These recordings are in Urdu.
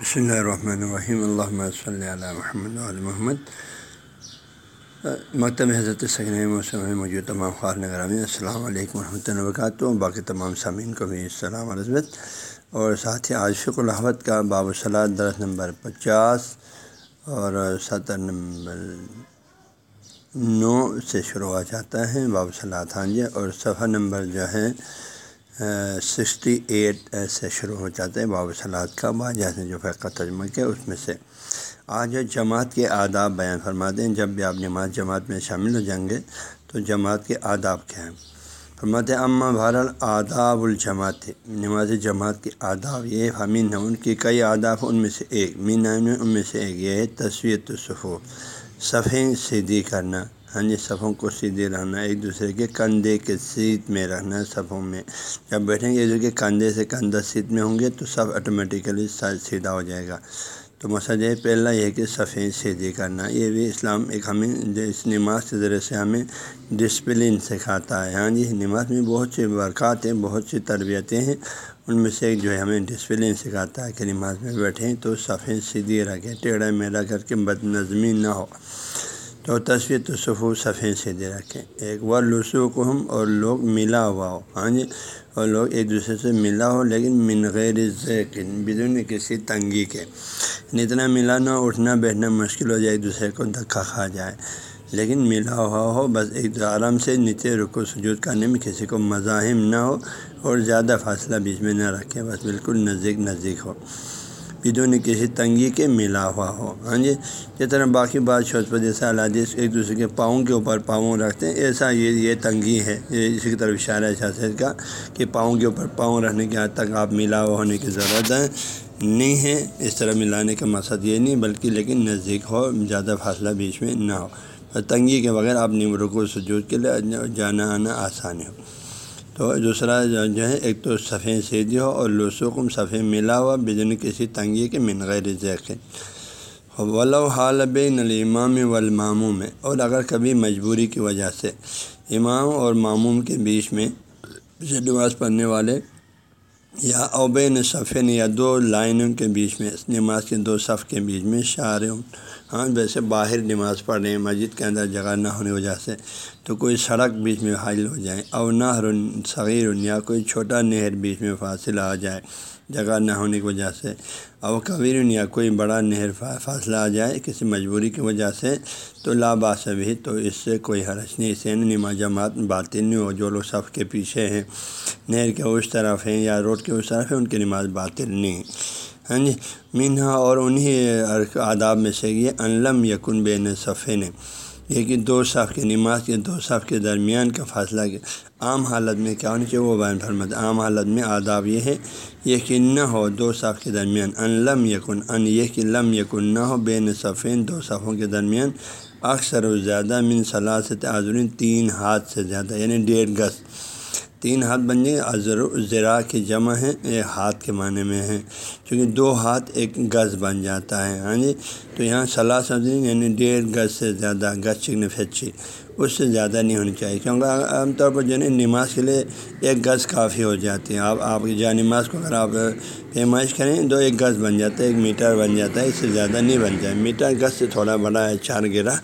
بسم اللہ الرحمن الرحیم اللہ صلی علیہ محمد علیہ محمد مکتب حضرت سکن موسم میں موجود تمام خار نگرامی السلام علیکم ورحمۃ اللہ وبرکاتہ باقی تمام سامعین کو بھی السلام علیہ اور ساتھ ہی عاشق الحمد کا باب و درس نمبر پچاس اور ستر نمبر نو سے شروع ہوا جاتا ہے باب صلاح ہاں اور صفحہ نمبر جو ہے سکسٹی ایٹ سے شروع ہو جاتا ہے باب صلاحت کا بعض جیسے جو فقہ تجمہ کیا، اس میں سے۔ آج جماعت کے آداب بیان فرماتے ہیں، جب بھی آپ نماز جماعت میں شامل ہو جائیں گے تو جماعت کے آداب کیا ہیں؟ فرماتے ہیں اماں بہرحال آداب الجماعت، نماز جماعت کے آداب یہ ہمین ہیں، ان کی کئی آداب ان میں سے ایک۔ مین ان میں سے ایک یہ ہے تصویر تصفو صفیں سیدھی کرنا۔ ہاں جی صفوں کو سیدھے رہنا، ایک دوسرے کے کندھے کے سیٹ میں رہنا صفوں میں۔ جب بیٹھیں گے ایک دوسرے کے کندھے سے کندھا سیٹ میں ہوں گے تو سب آٹومیٹیکلی سیدھا ہو جائے گا۔ تو مسئلہ یہ پہلا یہ ہے کہ صفیں سیدھی کرنا۔ یہ بھی اسلام ایک ہمیں، اس نماز کے ذریعے سے ہمیں ڈسپلن سکھاتا ہے۔ ہاں جی نماز میں بہت سی برکات ہیں، بہت سی تربیتیں ہیں۔ ان میں سے ایک جو ہے، ہمیں ڈسپلن سکھاتا ہے کہ نماز میں بیٹھیں تو صفیں سیدھی رکھیں، ٹیڑھا میرا کر کے بد نظمی نہ ہو۔ تو تصویر تو صفو صفحے سے دے رکھیں۔ ایک وہ لسو کو ہم اور لوگ ملا ہوا ہو۔ ہاں جی اور لوگ ایک دوسرے سے ملا ہو، لیکن من غیر ذیقن، بدون کسی تنگی کے۔ یعنی اتنا ملا نہ اٹھنا، بیٹھنا مشکل ہو جائے، ایک دوسرے کو دھکا کھا جائے۔ لیکن ملا ہوا ہو، بس ایک آرام سے نیچے رکو، سجود کرنے میں کسی کو مزاحم نہ ہو اور زیادہ فاصلہ بیچ میں نہ رکھے، بس بالکل نزدیک نزدیک ہو۔ بدون کسی تنگی کے ملا ہوا ہو ہاں جی یعنی جس طرح باقی بات شوچ پر جیسا الادیث ایک دوسرے کے پاؤں کے اوپر پاؤں رکھتے ہیں ایسا یہ یہ تنگی ہے یہ اسی کی طرف اشارہ شاست کا کہ پاؤں کے اوپر پاؤں رکھنے کے حد تک آپ ملا ہوا ہونے کی ضرورت ہے نہیں ہے اس طرح ملانے کا مقصد یہ نہیں بلکہ لیکن نزدیک ہو زیادہ فاصلہ بیچ میں نہ ہو تنگی کے بغیر آپ نیم رکو سجود کے لیے جانا آنا آسانی ہو تو دوسرا جو ہے، ایک تو صفحے سیدھی ہو اور لوسوکم صفحے ملا ہوا بجن کسی تنگی کے من غیر ذیق ولو حال بین الامام والماموم میں اور اگر کبھی مجبوری کی وجہ سے امام اور معموم کے بیچ میں نماز پڑھنے والے یا اوبین صفین یا دو لائنوں کے بیچ میں، نماز کے دو صف کے بیچ میں شعر ہاں ویسے باہر نماز پڑھ رہے ہیں، مسجد کے اندر جگہ نہ ہونے کی وجہ سے۔ تو کوئی سڑک بیچ میں حائل ہو جائے، او نہر صغیر یا کوئی چھوٹا نہر بیچ میں فاصلہ آ جائے۔ جگہ نہ ہونے کی وجہ سے۔ او کبیر یا کوئی بڑا نہر فاصلہ آ جائے کسی مجبوری کی وجہ سے، تو لاباس بھی، تو اس سے کوئی حرش نہیں۔ اسے نماز جماعت باطل نہیں ہو، جو لوگ صف کے پیچھے ہیں، نہر کے اس طرف ہیں یا روڈ کے اس طرف ہیں، ان کی نماز باطل نہیں۔ ہاں جی مینہ اور انہیں آداب میں سے یہ انلم یکن بین صفحے نے یہ کہ دو صف کے نماز کے دو صف کے درمیان کا فاصلہ عام حالت میں کیا ہونی چاہیے؟ وہ بیان فرمت عام حالت میں آداب یہ ہے یقین نہ ہو دو صف کے درمیان، ان لم یقن ان یہ کہ لم یقن نہ ہو، بین صفین دو صفوں کے درمیان، اکثر و زیادہ من سے تعزرین تین ہاتھ سے زیادہ یعنی ڈیڑھ گز۔ تین ہاتھ بن جائیں ازر زرا کی جمع ہے یہ ہاتھ کے معنی میں ہے کیونکہ دو ہاتھ ایک گز بن جاتا ہے ہاں جی؟ تو یہاں صلاح سبزی یعنی ڈیڑھ گز سے زیادہ گز چکن فچی اس سے زیادہ نہیں ہونی چاہیے، کیونکہ عام طور پر جو ہے نماز کے لیے ایک گز کافی ہو جاتی ہے، آپ آپ کی جا نماز کو اگر آپ پیمائش کریں تو ایک گز بن جاتا ہے، ایک میٹر بن جاتا ہے، اس سے زیادہ نہیں بن جائے میٹر گز سے تھوڑا بڑا ہے، چار گرا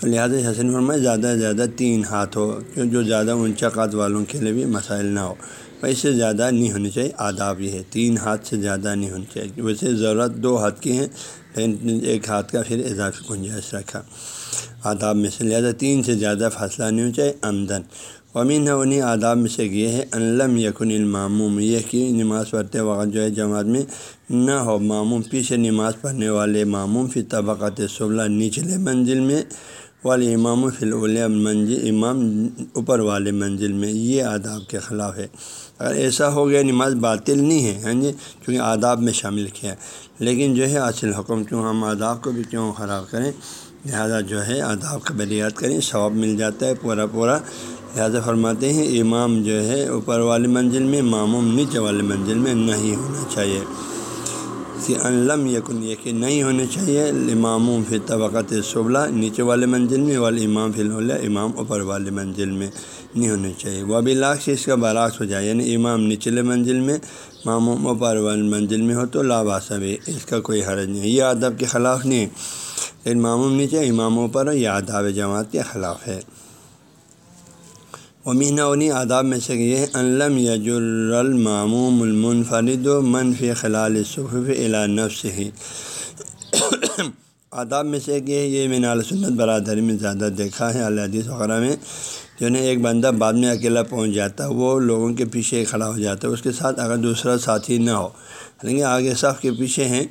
تو لہٰذا حسن فرمائے زیادہ سے زیادہ تین ہاتھ ہو کیوں جو زیادہ اونچا قد والوں کے لیے بھی مسائل نہ ہو۔ اس سے زیادہ نہیں ہونی چاہیے، آداب یہ ہے۔ تین ہاتھ سے زیادہ نہیں ہونی چاہیے۔ ویسے ضرورت دو ہاتھ کی ہیں، لیکن ایک ہاتھ کا پھر اضافی گنجائش رکھا۔ آداب میں سے لہٰذا تین سے زیادہ فاصلہ نہیں ہونا چاہیے آمدن امین ہے انہیں آداب میں سے یہ ہے علم یقن الماموم۔ یہ کہ نماز پڑھتے وقت جو ہے جماعت میں نہ ہو معموم پیچھے نماز پڑھنے والے معموم پھر طبقات صبح نچلے منزل میں والے امام فل منزل، امام اوپر والے منزل میں یہ آداب کے خلاف ہے۔ اگر ایسا ہو گیا نماز باطل نہیں ہے ہاں جی؟ کیونکہ آداب میں شامل کیا۔ لیکن جو ہے اصل حکم کیوں، ہم آداب کو بھی کیوں خراب کریں؟ لہٰذا جو ہے آداب کا بریات کریں، ثواب مل جاتا ہے پورا پورا۔ لہٰذا فرماتے ہیں امام جو ہے اوپر والے منزل میں، معموم نیچے والے منزل میں نہیں ہونا چاہیے۔ علم یقن یہ کہ نہیں ہونے چاہیے امام پھر طبقت صبح نیچے والے منزل میں والے امام فی الح امام اوپر والے منزل میں نہیں ہونی چاہیے۔ وہ ابھی لاکھ سے اس کا برعکس ہو جائے یعنی امام نچلے منزل میں معموم اوپر منزل میں ہو تو لاباسب اس کا کوئی حرج نہیں۔ ہے یہ ادب کے خلاف نہیں۔ ہے لیکن معموم نیچے، اماموں پر یہ آداب جماعت کے خلاف ہے۔ امینہ انہیں آداب میں سے یہ علم یجر المعموم المنفرد و منفی خلال صحف الا نفس ہی آداب میں سے کہ یہ میں نال سنت برادری میں زیادہ دیکھا ہے حدیث وغیرہ میں، جو ہے ایک بندہ بعد میں اکیلا پہنچ جاتا ہے، وہ لوگوں کے پیچھے کھڑا ہو جاتا ہے۔ اس کے ساتھ اگر دوسرا ساتھی نہ ہو، حالانکہ آگے صف کے پیچھے ہیں۔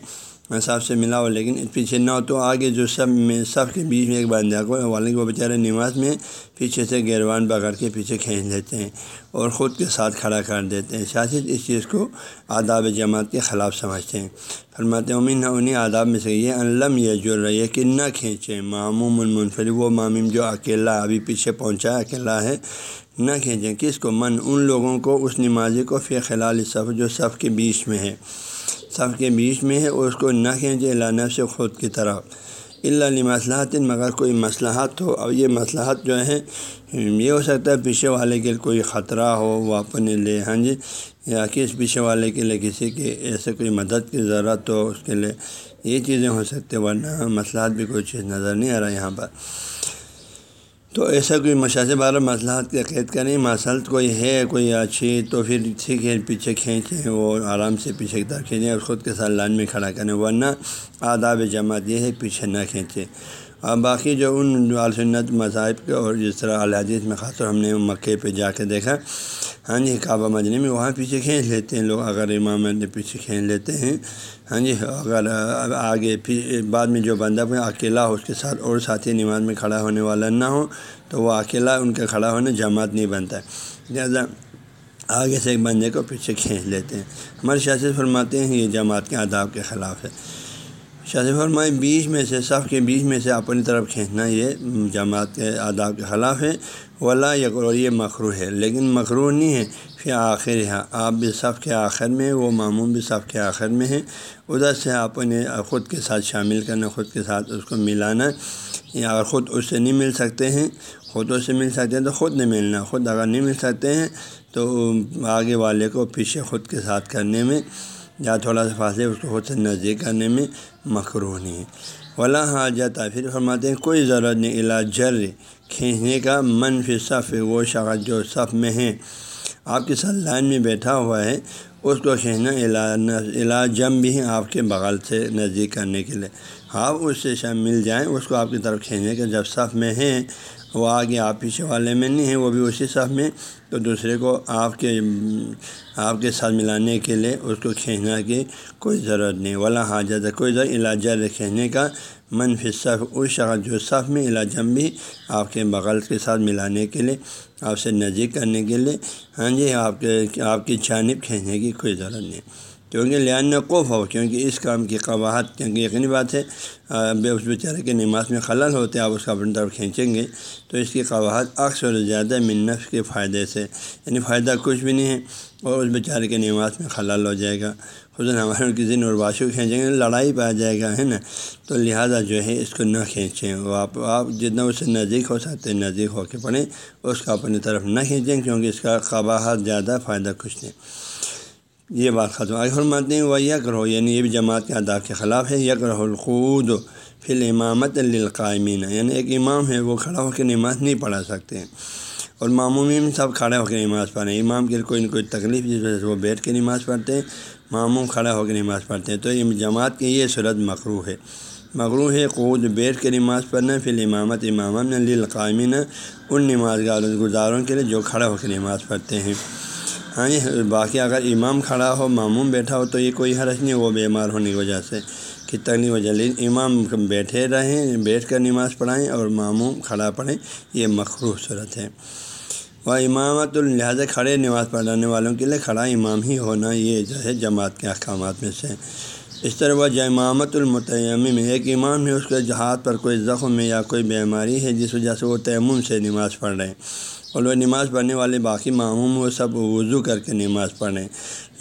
صاحب سے ملا ہو لیکن پیچھے نہ ہو تو آگے جو سب میں سب کے بیچ میں ایک بندہ کو والے وہ بیچارے نماز میں پیچھے سے گیروان پکڑ کے پیچھے کھینچ لیتے ہیں اور خود کے ساتھ کھڑا کر دیتے ہیں۔ شاست اس چیز کو آداب جماعت کے خلاف سمجھتے ہیں۔ فرماتے امین انہیں آداب میں سے یہ علم یہ جو رہی ہے کہ نہ کھینچیں۔ معموم المنفر، وہ معموم جو اکیلا ابھی پیچھے پہنچا اکیلا ہے، نہ کھینچیں۔ کس کو؟ من، ان لوگوں کو اس نمازی کو فی خلال صف جو صف کے بیچ میں ہے۔ صف کے بیچ میں ہے اور اس کو نہ کھینچے، اللہ سے خود کی طرف اللہ مسلحات مگر کوئی مسلحات ہو۔ اور یہ مسلحات جو ہے یہ ہو سکتا ہے پیچھے والے کے لیے کوئی خطرہ ہو، وہ اپنے لے ہاں جی یا کس پیچھے والے کے لیے کسی کے ایسے کوئی مدد کی ضرورت ہو، اس کے لیے یہ چیزیں ہو سکتے ورنہ مسئلات بھی کوئی چیز نظر نہیں آ رہا یہاں پر۔ تو ایسا کوئی مشاذ بارہ مسئلات کے قید کریں مسلط کوئی ہے، کوئی اچھی، تو پھر ٹھیک ہے پیچھے کھینچیں وہ آرام سے پیچھے کی طرف کھینچیں اور خود کے ساتھ لائن میں کھڑا کریں، ورنہ آداب جماعت یہ ہے پیچھے نہ کھینچیں۔ اور باقی جو ان سنت مذاہب کے اور جس طرح الحدیث میں خاص طور ہم نے مکے پہ جا کے دیکھا ہاں جی کعبہ مجنی میں وہاں پیچھے کھینچ لیتے ہیں لوگ، اگر امام پیچھے کھینچ لیتے ہیں۔ ہاں جی اگر آگے بعد میں جو بندہ اکیلا ہو، اس کے ساتھ اور ساتھی نماز میں کھڑا ہونے والا نہ ہو، تو وہ اکیلا ان کا کھڑا ہونے جماعت نہیں بنتا ہے۔ لہٰذا آگے سے ایک بندے کو پیچھے کھینچ لیتے ہیں۔ ہمارے شاست فرماتے ہیں یہ جماعت کے آداب کے خلاف ہے۔ شاذ فرمائے، بیچ میں سے، صف کے بیچ میں سے اپنی طرف کھینچنا یہ جماعت کے آداب کے خلاف ہے۔ ولا یک اور یہ مخرو ہے۔ لیکن مخرو نہیں ہے، پھر آخر ہے۔ آپ بھی صف کے آخر میں، وہ معموم بھی صف کے آخر میں ہیں۔ ادھر سے اپنے خود کے ساتھ شامل کرنا، خود کے ساتھ اس کو ملانا، یا اگر خود اس سے نہیں مل سکتے ہیں۔ خود اس سے مل سکتے ہیں تو خود نہیں ملنا۔ خود اگر نہیں مل سکتے ہیں تو آگے والے کو پیچھے خود کے ساتھ کرنے میں، یا تھوڑا سا فاصلے اس کو خود سے نزدیک کرنے میں مخرو نہیں ہے۔ ولا حاجت، پھر فرماتے ہیں، کوئی ضرورت نہیں علاج جر۔ کھینچنے کا منفی صف وہ شخص جو صف میں ہیں آپ کے ساتھ لائن میں بیٹھا ہوا ہے، اس کو کھینچنا علاج جم بھی ہیں آپ کے بغل سے نزدیک کرنے کے لیے۔ آپ اس سے شام مل جائیں، اس کو آپ کی طرف کھینچنے کے جب صف میں ہیں، وہ آگے آپ پیچھے والے میں نہیں ہیں، وہ بھی اسی صف میں۔ تو دوسرے کو آپ کے آپ کے ساتھ ملانے کے لیے اس کو کھینچنا کی کوئی ضرورت نہیں۔ والا حاجت ہے، کوئی ضرورت، علاج کھینچنے کا منفی صف اس شخص جو صف میں علاجم بھی آپ کے بغل کے ساتھ ملانے کے لیے، آپ سے نزدیک کرنے کے لیے۔ ہاں جی آپ کے، آپ کی جانب کھینچنے کی کوئی ضرورت نہیں۔ کیونکہ لہن قوف ہو، کیونکہ اس کام کی قواہت کیونکہ یقینی بات ہے بے اس بیچارے کے نماز میں خلل ہوتے آپ اس کا اپنی طرف کھینچیں گے تو اس کی قواہت اکثر زیادہ منف کے فائدے سے یعنی فائدہ کچھ بھی نہیں ہے اور اس بیچارے کے نماز میں خلل ہو جائے گا۔ خود ہمارے کسی نورباشو کھینچیں گے یعنی لڑائی پہ آ جائے گا، ہے نا؟ تو لہٰذا جو ہے اس کو نہ کھینچیں۔ وہ آپ آپ جتنا اس سے نزدیک ہو سکتے ہیں، نزدیک ہو کے پڑھیں، اس کا اپنی طرف نہ کھینچیں، کیونکہ اس کا قواہت زیادہ فائدہ کچھ نہیں۔ یہ بات ختم۔ آئی فرماتے ہیں وہ یک رہو یعنی یہ بھی جماعت کے آداب کے خلاف ہے یک رہو الخود فی امامت للقائمین یعنی ایک امام ہے، وہ کھڑا ہو کے نماز نہیں پڑھا سکتے۔ ہیں اور معمومی سب کھڑے ہو کے نماز پڑھیں۔ امام کے کوئی نہ کوئی تکلیف، جس وجہ سے وہ بیٹھ کے نماز پڑھتے ہیں، معموم کھڑا ہو کے نماز پڑھتے ہیں۔ تو یہ جماعت کی یہ صورت مقروع ہے۔ مغرو ہے قود بیٹھ کے نماز پڑھنا پھر امامت امام للقائمین، ان نماز گزاروں کے لیے جو کھڑا ہو کے نماز پڑھتے ہیں۔ ہاں جی باقی اگر امام کھڑا ہو معموم بیٹھا ہو، تو یہ کوئی حرج نہیں، وہ بیمار ہونے کی وجہ سے کتنی وجہ۔ لیکن امام بیٹھے رہیں، بیٹھ کر نماز پڑھائیں اور معموم کھڑا پڑھیں، یہ مخروح صورت ہے۔ وہ امامت الحاظ کھڑے نماز پڑھانے والوں کے لیے کھڑا امام ہی ہونا، یہ جو ہے جماعت کے احکامات میں سے۔ اس طرح وہ امامت المتیمی میں ایک امام ہے، اس کے جہاد پر کوئی زخم ہے یا کوئی بیماری ہے، جس وجہ سے وہ تیمم سے نماز پڑھ رہے ہیں۔ اور وہ نماز پڑھنے والے باقی معموم وہ سب وضو کر کے نماز پڑھیں۔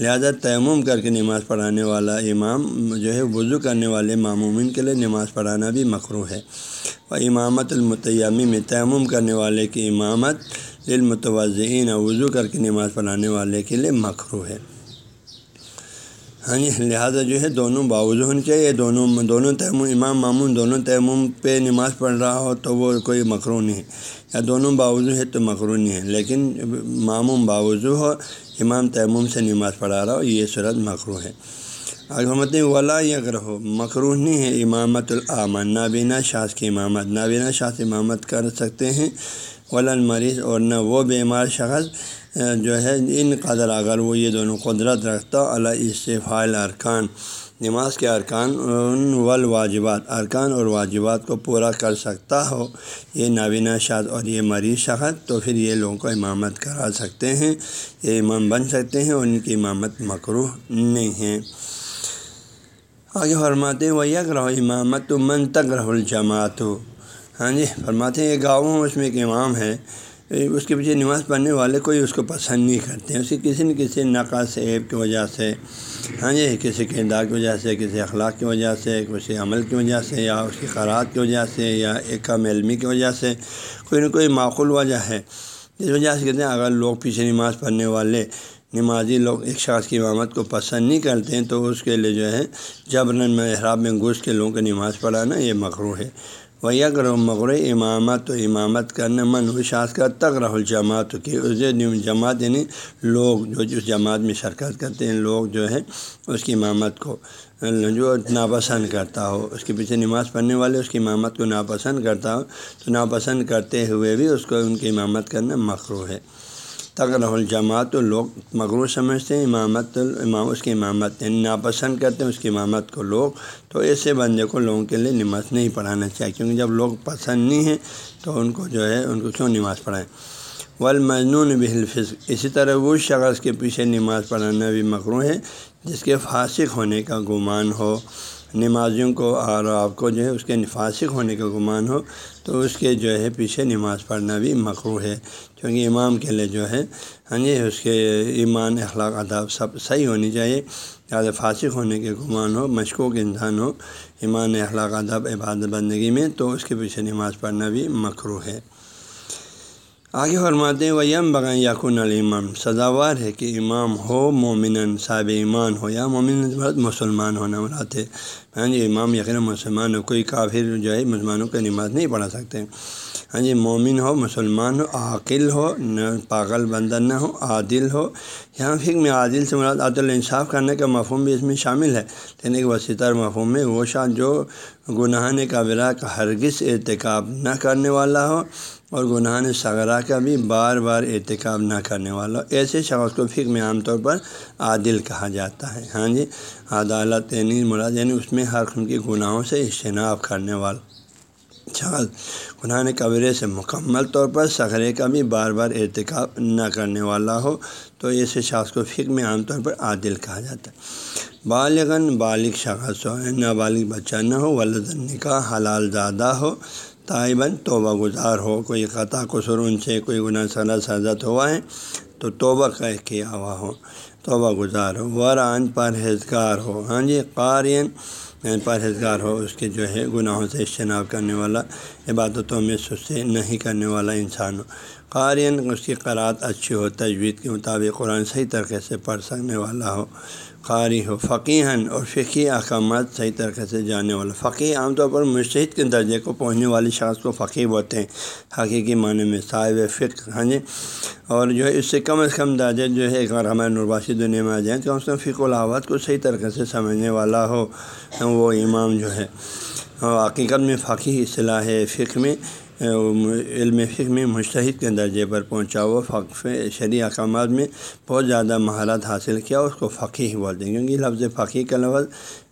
لہذا تیمم کر کے نماز پڑھانے والا امام جو ہے وضو کرنے والے معمومین کے لیے نماز پڑھانا بھی مقروع ہے۔ اور امامت المتیامی میں تیمم کرنے والے کی امامت دل وضو کر کے نماز پڑھانے والے کے لیے مقروع ہے۔ ہاں جی لہٰذا جو ہے دونوں باوضو ہونے چاہیے، دونوں دونوں تیم امام معمون دونوں تیمم پہ نماز پڑھ رہا ہو تو وہ کوئی مکرو نہیں ہے۔ یا دونوں باوضو ہے تو مکرو نہیں ہے، لیکن معموم باوضو ہو، امام تیمم سے نماز پڑھا رہا ہو، یہ صورت مکرو ہے۔ حکمت ولا اگر ہو مکرو نہیں ہے امامت العامن نابینا شاذ کی امامت نابینا شاذ امامت کر سکتے ہیں، ولا المریض اور نہ وہ بیمار شخص جو ہے، ان قدر اگر وہ یہ دونوں قدرت رکھتا، اللہ استفال ارکان، نماز کے ارکان ول واجبات ارکان اور واجبات کو پورا کر سکتا ہو، یہ نابینا شاد اور یہ مریض شخص، تو پھر یہ لوگوں کو امامت کرا سکتے ہیں، یہ امام بن سکتے ہیں اور ان کی امامت مکروح نہیں ہے۔ آگے فرماتے وہ یک رہو امامت من تک رہ الجماعت ہاں جی فرماتے ہیں، یہ گاؤں اس میں ایک امام ہے اس کے پیچھے نماز پڑھنے والے کوئی اس کو پسند نہیں کرتے ہیں۔ اس کی کسی نہ کسی نقص عیب کی وجہ سے ہاں جی کسی کردار کی وجہ سے، کسی اخلاق کی وجہ سے، کسی عمل کی وجہ سے، یا اس کی خراط کی وجہ سے، یا ایک کم علمی کی وجہ سے، کوئی نہ کوئی معقول وجہ ہے۔ جس وجہ سے کہتے ہیں، اگر لوگ پیچھے نماز پڑھنے والے نمازی لوگ ایک شخص کی امامت کو پسند نہیں کرتے ہیں، تو اس کے لیے جو ہے جبرن میں احراب میں گوشت کے لوگوں کو نماز پڑھانا یہ مغرو ہے۔ وہ یکر مغر امامت و امامت کرنا من و شاذ کا تک رہ الجماعت کی اس جماعت یعنی لوگ جو جس جماعت میں شرکت کرتے ہیں، لوگ جو ہے اس کی امامت کو، جو ناپسند کرتا ہو، اس کے پیچھے نماز پڑھنے والے اس کی امامت کو ناپسند کرتا ہو، تو ناپسند کرتے ہوئے بھی اس کو ان کی امامت کرنا مخرو ہے۔ تک الجماعت لوگ مغرو سمجھتے ہیں، امامت، امام، اس کی امامت یعنی ناپسند کرتے ہیں، اس کی امامت کو لوگ، تو ایسے بندے کو لوگوں کے لیے نماز نہیں پڑھانا چاہیے، کیونکہ جب لوگ پسند نہیں ہیں، تو ان کو جو ہے، ان کو کیوں نماز پڑھائیں؟ والمجنون بحلفظ اسی طرح وہ شخص کے پیچھے نماز پڑھانا بھی مغرو ہے، جس کے فاسق ہونے کا گمان ہو۔ نمازیوں کو اور آپ کو جو ہے اس کے فاسق ہونے کا گمان ہو، تو اس کے جو ہے پیچھے نماز پڑھنا بھی مقروع ہے۔ کیونکہ امام کے لیے جو ہے ہاں جی اس کے ایمان، اخلاق اداب سب صحیح ہونی چاہیے۔ زیادہ فاسق ہونے کے گمان ہو، مشکوک انسان ہو، ایمان، اخلاق ادب عبادت، بندگی میں، تو اس کے پیچھے نماز پڑھنا بھی مقروع ہے۔ آگے فرماتے ہیں ویم بغیر یقن الامام سزاوار ہے کہ امام ہو مومن صاحب ایمان ہو یا مومن مسلمان ہونا مراد ہے۔ ہاں جی امام یقین مسلمان ہو، کوئی کافر جو ہے مسلمانوں کا نماز نہیں پڑھا سکتے۔ ہاں جی مومن ہو، مسلمان ہو، عاقل ہو، نہ پاگل بندر نہ ہو، عادل ہو۔ یہاں فکر میں عادل سے مراد عدل انصاف کرنے کا مفہوم بھی اس میں شامل ہے۔ لیکن ایک وسیطر مفہوم میں وہ شاہ جو گناہ کابرہ کا ہرگز ارتکاب نہ کرنے والا ہو اور گناہ صغرا کا بھی بار بار احتکاب نہ کرنے والا ایسے شخص کو فکر میں عام طور پر عادل کہا جاتا ہے۔ ہاں جی عدالت یعنی مراد یعنی اس میں ہر قسم کے گناہوں سے اجتناب کرنے والا۔ شخص گناہ قبرے سے مکمل طور پر صغرے کا بھی بار بار ارتکاب نہ کرنے والا ہو، تو ایسے شخص کو فکر میں عام طور پر عادل کہا جاتا ہے۔ بالغن بالغ شخص ہو، نابالغ بچہ نہ ہو ولدن نکاح حلال زادہ ہو، طائباً توبہ گزار ہو، کوئی قطع قصور ان سے، کوئی گناہ صلاح سازت ہوا ہے، تو توبہ کہہ کیا ہوا ہو، توبہ گزار ہو، وران پرہیزگار ہو۔ ہاں جی قارئین قارین پرہیزگار ہو، اس کے جو ہے گناہوں سے اجتناب کرنے والا، عبادتوں میں سستے نہیں کرنے والا انسان ہو۔ قارئین اس کی قرآت اچھی ہو، تجوید کے مطابق قرآن صحیح طریقے سے پڑھ سکنے والا ہو۔ قاری ہو فقیحن اور فقی احکامات صحیح طریقے سے جاننے والا۔ فقی عام طور پر مشتحد کے درجے کو پہنچنے والی شخص کو فقی ہوتے ہیں، حقیقی معنی میں صاحب فقہ ہاں جی؟ اور جو ہے اس سے کم از کم درجے جو ہے اگر ہمارے نرباشی دنیا میں آ جائیں تو کم سے کم فق الحاوت کو صحیح طریقے سے سمجھنے والا ہو، وہ امام جو ہے۔ حقیقت میں فقی اصلاح ہے فقہ میں علم فکر میں مشتحد کے درجے پر پہنچا۔ ہوا فقف شرعی احکامات میں بہت زیادہ مہارت حاصل کیا، اس کو فقی بولتے ہیں۔ کیونکہ لفظ فقی کا لفظ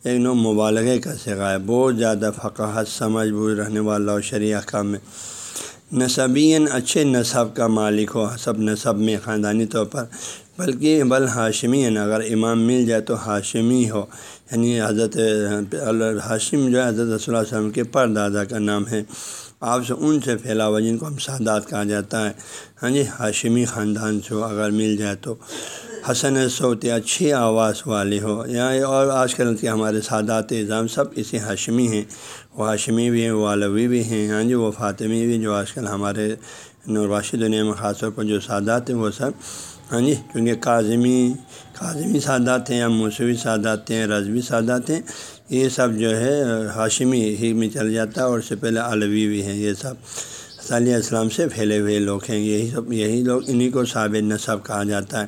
ایک نو مبالغے کا سگا ہے۔ بہت زیادہ فقاحت سمجھ بوجھ رہنے والا ہو شرعی احکام میں۔ نصبین اچھے نصب کا مالک ہو حسب نصب میں خاندانی طور پر۔ بلکہ بل ہاشمی اگر امام مل جائے تو ہاشمی ہو۔ یعنی حضرت ہاشم جو ہے، حضرت رسول اللہ علیہ وسلم کے پر دادا کا نام ہے۔ آپ سے ان سے پھیلا ہوا جن کو ہم سادات کہا جاتا ہے۔ ہاں جی ہاشمی خاندان سے اگر مل جائے تو۔ حسن صوت اچھی آواز والے ہو، یا اور آج کل کے ہمارے سادات نظام سب اسی ہاشمی ہیں۔ وہ ہاشمی بھی ہیں، وہ علوی بھی ہیں۔ ہاں جی وہ فاطمی بھی جو آج کل ہمارے نورباشی دنیا میں خاص طور پر جو سادات ہیں وہ سب۔ ہاں جی کیونکہ کاظمی کاظمی سادات ہیں یا موسوی سادات ہیں، رضوی سادات ہیں۔ یہ سب جو ہے، ہاشمی ہی میں چل جاتا ہے اور اس سے پہلے علوی بھی ہیں، یہ سب۔ صلی اسلام سے پھیلے ہوئے لوگ ہیں، یہی سب، یہی لوگ انہیں کو صابر نصب کہا جاتا ہے۔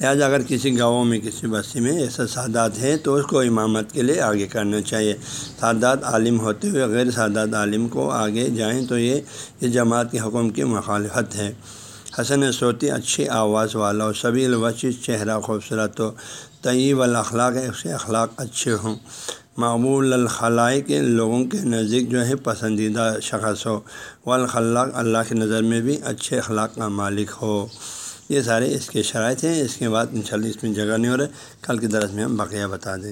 لہٰذا اگر کسی گاؤں میں، کسی بستی میں ایسا سادات ہے تو اس کو امامت کے لیے آگے کرنا چاہیے۔ سادات عالم ہوتے ہوئے، غیر سادات عالم کو آگے جائیں، تو یہ اس جماعت کے حکم کی مخالفت ہے۔ حسن صوتی اچھی آواز والا ہو سبھی الوچ چہرہ خوبصورت ہو طیب الاخلاق اس کے اخلاق اچھے ہوں۔ معمول الخلائق کے لوگوں کے نزدیک جو ہے پسندیدہ شخص ہو۔ والخلاق اللہ کی نظر میں بھی اچھے اخلاق کا مالک ہو۔ یہ سارے اس کے شرائط ہیں، اس کے بعد ان اس میں جگہ نہیں ہو رہا، کل کی درس میں ہم بقیہ بتا دیں گے۔